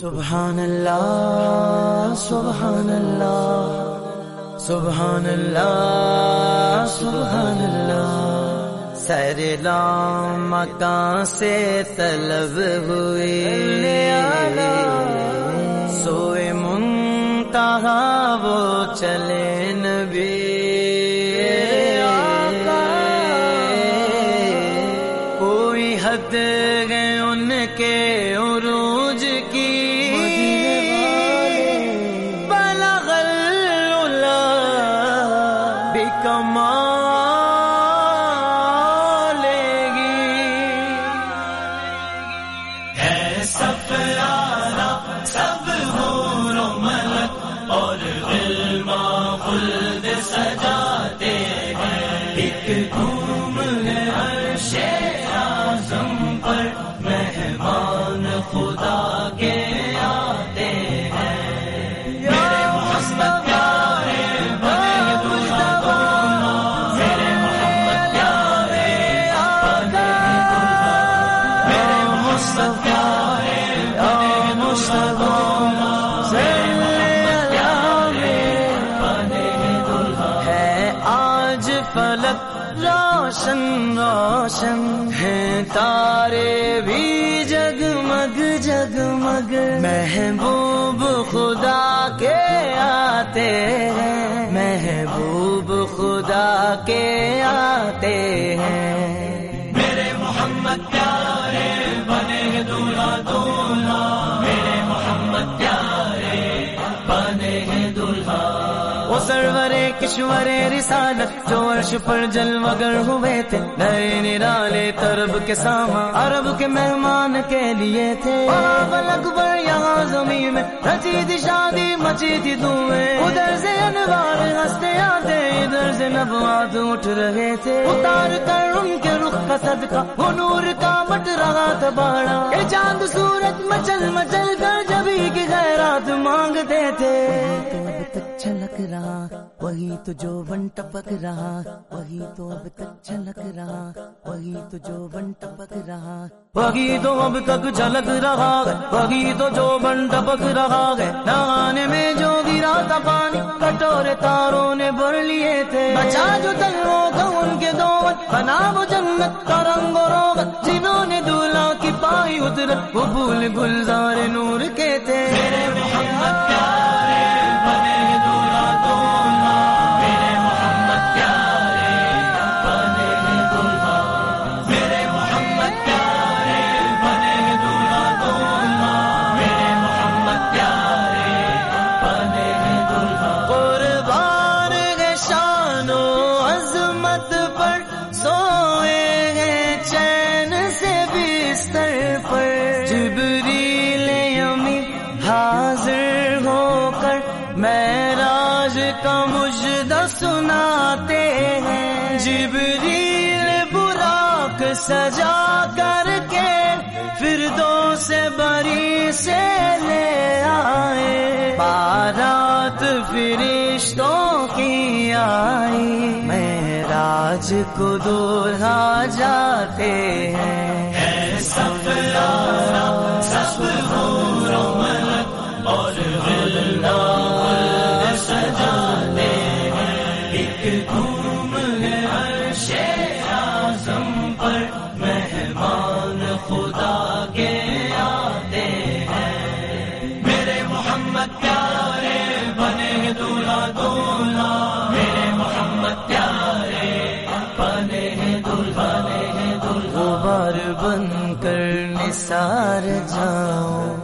سبحان اللہ سبحان اللہ سبحان اللہ سبحان اللہ۔ لام مکان سے طلب ہوئے۔ سوئے منتہا وہ چلے۔ کما بکمالگی ہے سب پیارا، سب ہو رو ملک اور علم خلد سجاتے ہیں۔ ایک گھوم روشن روشن ہے، تارے بھی جگمگ جگمگ محبوب خدا کے آتے ہیں محبوب خدا کے آتے ہیں۔ میرے محمد پیارے بنے دولہا وہ سرور کشور رسالت، جو عرش پر جلوگر ہوئے تھے۔ نئے نرالے ترب کے ساما عرب کے مہمان کے لیے تھے۔ اکبر یہاں زمین میں رچی تھی شادی مچی تھی دھوئیں ادھر سے انوار ہنستے آتے، ادھر سے نبوات اٹھ رہے تھے۔ اتار کر ان کے رخ کا صدقہ، وہ نور کا مٹ رہا تھا باڑا کہ چاند سورج، مچل مچل کر جبھی کی خیرات مانگتے تھے۔ تک اچھا چھلک رہا، وہی تو جو بن ٹپک رہا، وہی تو اب تک اچھا چھلک رہا، وہی تو جو بن ٹپک رہا۔ وہی تو اب تک اچھا جھلک رہا ہے وہی تو جو بن ٹپک رہا۔ ہے نہانے میں جو گرا تھا پانی کٹورے تاروں نے بھر لیے تھے۔ بچا جو تلو کا ان کے دو بنا وہ جنت کا رنگ و روغت۔ جنہوں نے دولہا کی پائی اتر، وہ بھول گلزار نور کے جبریل یمی حاضر ہو کر معراج کا مجدہ سناتے ہیں۔ جبریل براق سجا کر کے پھر دو سے بری سے لے آئے۔ بارات فرشتوں کی آئی۔ معراج کو دولہا جاتے ہیں۔ سب ہیں ہے عرش اعظم پر مہمان خدا کے آتے ہیں۔ میرے محمد پیارے بنے میرے محمد پیارے بنے غبار بن کر نثار جاؤں۔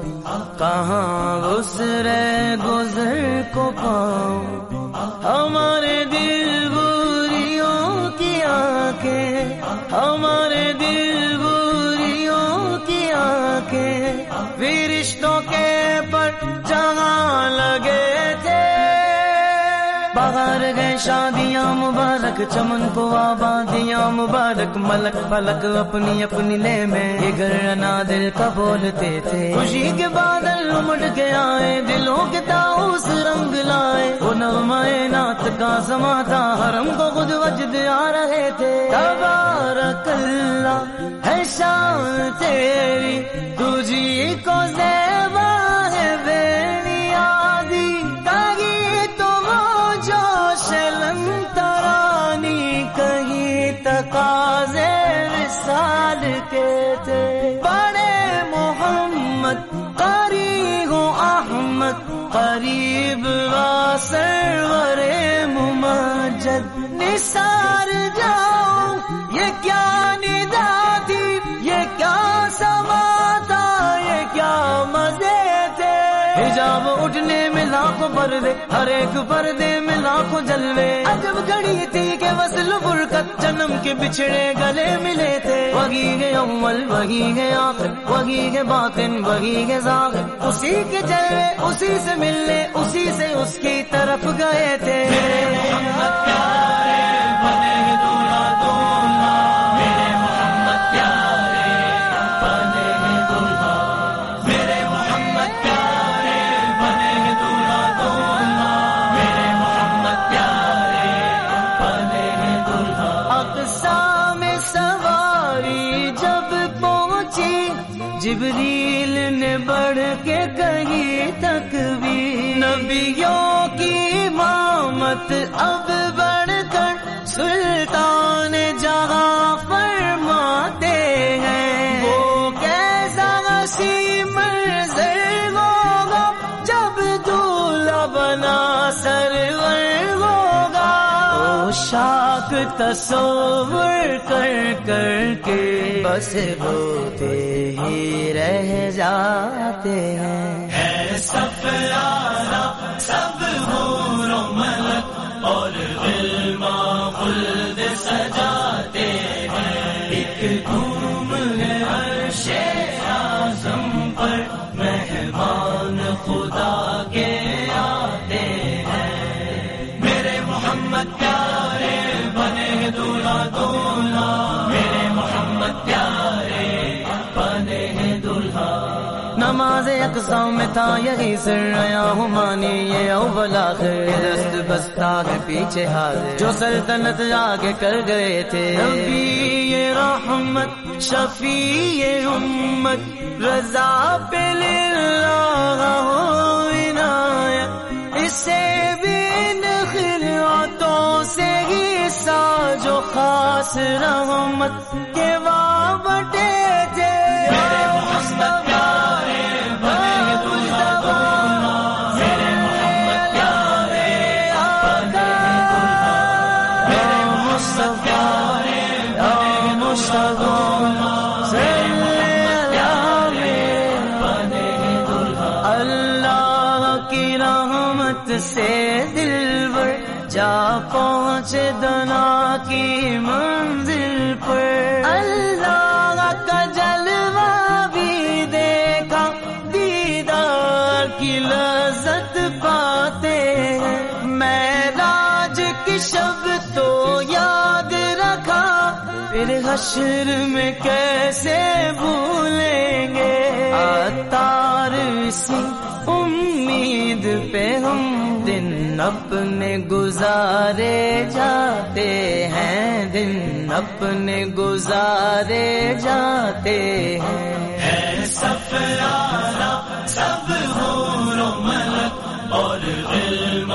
کہاں گزرے گزر کو پاؤں۔ ہمارے دل ہمارے دل بوریوں کی آنکھیں فرشتوں کے پر جہاں لگے تھے۔ باہر گئے شادیاں مبارک، چمن کو آبادیاں، مبارک، ملک پلک، اپنی اپنی لے میں۔ یہ گھر دل کا بولتے تھے۔ خوشی کے بادل امڑ کے آئے، دلوں کے تاؤس رنگ لائے۔ وہ نغمائے نات کا سما تھا، حرم کو خود وجد آ رہے تھے۔ تبارک اللہ، ہے شان تیری۔ تجھی کو زیبا قریب سرور ممجد نثار جاؤ یہ پردے، ہر ایک پردے میں لاکھوں جلوے۔ عجب گھڑی تھی کہ وصل برکت جنم کے بچھڑے گلے ملے تھے۔ وہی گے اول، وہی گے آخر، وہی گے باطن، وہی گے ظاہر اسی کے جلوے، اسی سے ملنے، اسی سے اس کی طرف گئے تھے۔ محمد جبریل نے بڑھ کے کہی تک بھی نبیوں کی امامت اب بڑھ کر سلطان جہاں فرماتے ہیں۔ وہ کیسا سی منظر شاک تصور کر کر کے بس روتے ہی رہ جاتے ہیں۔ سب سب ہو ملک اور علما خلد سجاتے ہیں۔ ایک دھوم ہے عرش اعظم پر مہمان خدا کے آتے ہیں۔ میرے محمد اقسام میں تھا یہی سر ریا ہوں مانی یہ اول آخر۔ دست بستا کے پیچھے حاضر جو سلطنت آگے کر گئے تھے۔ نبی رحمت شفیع امت۔ رضا پہ للہ ہو عنایت۔ اسے بھی ان سے ہی سا جو خاص رحمت کے وابٹے سے دلبر جا پہنچ دنا کی منزل پر۔ اللہ کا جلوہ بھی دیکھا، دیدار کی لذت پاتے ہیں۔ میں راج کی شب تو یاد رکھا، پھر حشر میں کیسے بھولیں گے؟ تار سی امید پہ ہم دن اپنے گزارے جاتے ہیں، دن اپنے گزارے جاتے ہیں۔ سب ہو رو ملک اور علم